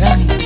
Miami.